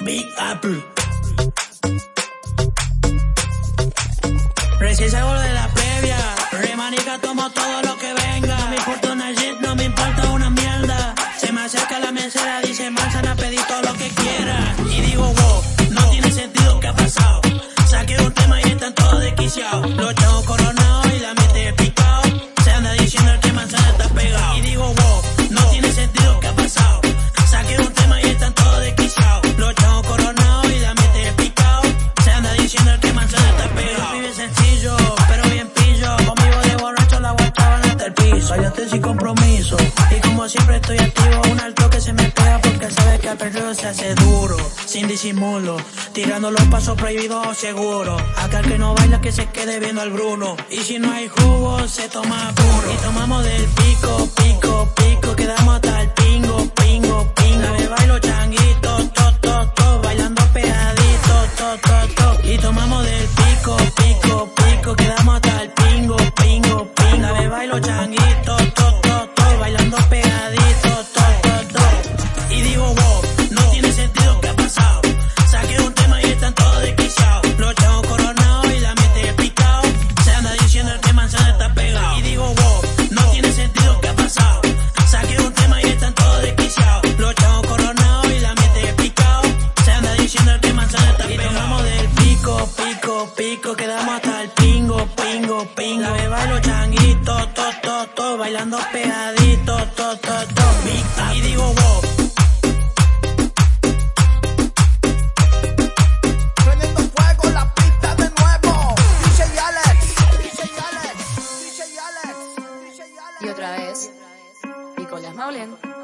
Big Apple. Recién de la previa. Remanica, tomo todo lo que venga. No me importa una shit, no me importa una mierda. Se me acerca la mesera, dice manzana, pedí todo lo que quiera. Y digo, wow, no tiene sentido, ¿qué ha pasado? Saqué un tema y están todos desquiciados. Los chavos coronados Y como siempre estoy activo, un alto que se me pega porque sabe que al perreo se hace duro. Sin disimulo, tirando los pasos prohibidos seguro. Acá el que no baila que se quede viendo al Bruno. Y si no hay jugo, se toma puro. Y tomamos del pico, pico, quedamos hasta el pingo, pingo, pingo. La beba y los changuitos, to, to, to, bailando pegadito, to, to, to. Y digo wow. Prendiendo fuego la pista de nuevo. Y otra vez, Nicolás Maulen.